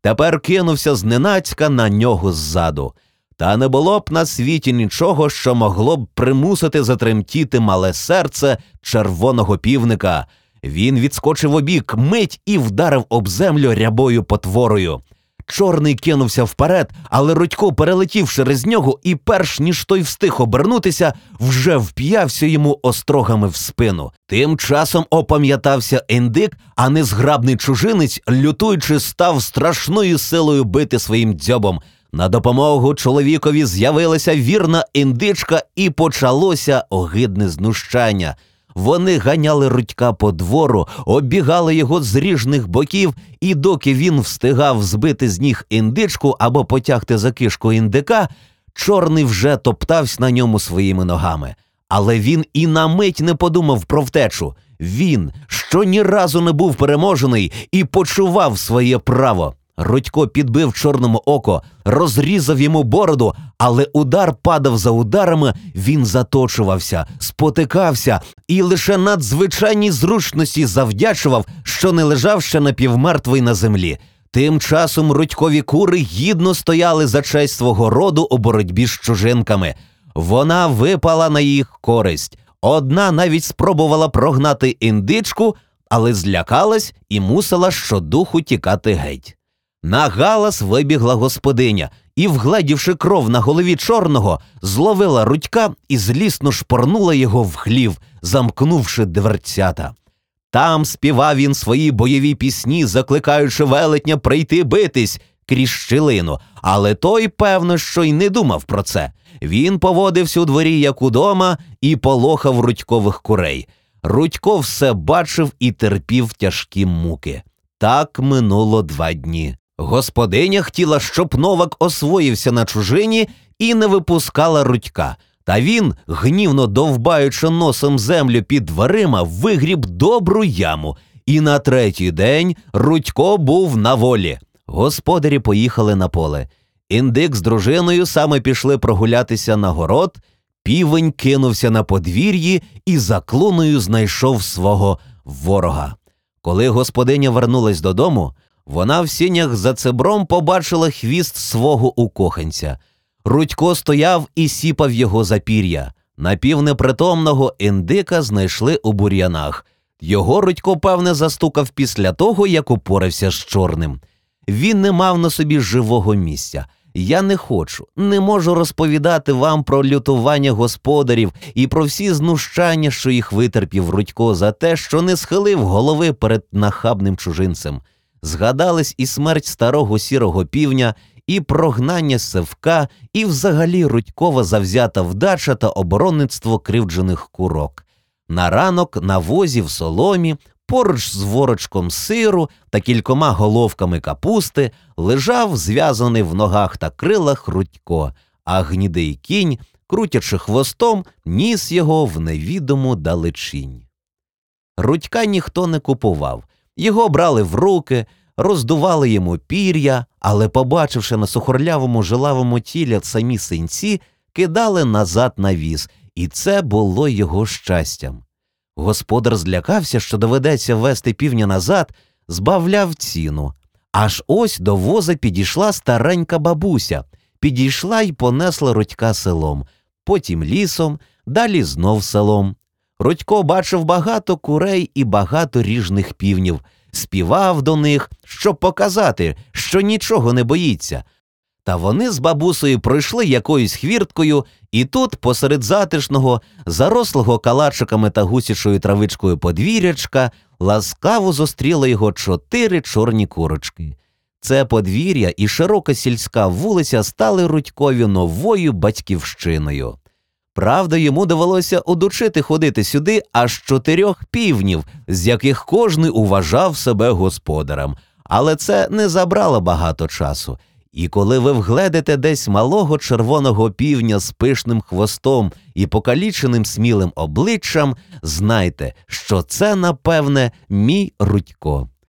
тепер кинувся зненацька на нього ззаду. Та не було б на світі нічого, що могло б примусити затремтіти мале серце червоного півника. Він відскочив обік мить і вдарив об землю рябою потворою. Чорний кинувся вперед, але Рудько, перелетів через нього, і, перш ніж той встиг обернутися, вже вп'явся йому острогами в спину. Тим часом опам'ятався індик, а незграбний чужинець, лютуючи, став страшною силою бити своїм дзьобом. На допомогу чоловікові з'явилася вірна індичка, і почалося огидне знущання. Вони ганяли Рудька по двору, оббігали його з ріжних боків, і доки він встигав збити з ніг індичку або потягти за кишку індика, чорний вже топтався на ньому своїми ногами. Але він і на мить не подумав про втечу. Він, що ні разу не був переможений, і почував своє право. Рудько підбив чорному око, розрізав йому бороду, але удар падав за ударами, він заточувався, спотикався і лише надзвичайній зручності завдячував, що не лежав ще напівмертвий на землі. Тим часом рудькові кури гідно стояли за честь свого роду у боротьбі з чужинками. Вона випала на їх користь. Одна навіть спробувала прогнати індичку, але злякалась і мусила щодуху тікати геть. На галас вибігла господиня і, вгледівши кров на голові чорного, зловила рудька і злісно шпорнула його в хлів, замкнувши дверцята. Там співав він свої бойові пісні, закликаючи велетня прийти битись крізь щілину, але той, певно, що й не думав про це. Він поводився у дворі, як удома, і полохав рудькових курей. Рудько все бачив і терпів тяжкі муки. Так минуло два дні. Господиня хотіла, щоб новак освоївся на чужині і не випускала рудька. Та він, гнівно довбаючи носом землю під дверима, вигріб добру яму. І на третій день Рудько був на волі. Господарі поїхали на поле. Індик з дружиною саме пішли прогулятися на город. Півень кинувся на подвір'ї і за клуною знайшов свого ворога. Коли господиня вернулась додому, вона в сінях за цебром побачила хвіст свого укоханця. Рудько стояв і сіпав його запір'я. Напівнепритомного індика знайшли у бур'янах. Його Рудько, певне, застукав після того, як упорався з чорним. Він не мав на собі живого місця. Я не хочу, не можу розповідати вам про лютування господарів і про всі знущання, що їх витерпів Рудько за те, що не схилив голови перед нахабним чужинцем. Згадались і смерть старого сірого півня, і прогнання Севка, і взагалі Рудькова завзята вдача та оборонництво кривджених курок. На ранок на возі в соломі, поруч з ворочком сиру та кількома головками капусти, лежав зв'язаний в ногах та крилах Рудько, а гнідий кінь, крутячи хвостом, ніс його в невідому далечінь. Рудька ніхто не купував. Його брали в руки, роздували йому пір'я, але, побачивши на сухорлявому жилавому тілі самі синці, кидали назад на віз, і це було його щастям. Господар злякався, що доведеться вести півня назад, збавляв ціну. Аж ось до воза підійшла старенька бабуся, підійшла й понесла Рудька селом, потім лісом, далі знов селом. Рудько бачив багато курей і багато ріжних півнів, співав до них, щоб показати, що нічого не боїться. Та вони з бабусею пройшли якоюсь хвірткою, і тут, посеред затишного, зарослого калачиками та гусячою травичкою подвір'ячка, ласкаво зустріли його чотири чорні курочки. Це подвір'я і широка сільська вулиця стали Рудькові новою батьківщиною. Правда, йому довелося одучити ходити сюди аж чотирьох півнів, з яких кожний уважав себе господарем, але це не забрало багато часу. І коли ви вгледите десь малого червоного півня з пишним хвостом і покаліченим смілим обличчям, знайте, що це, напевне, мій Рудько.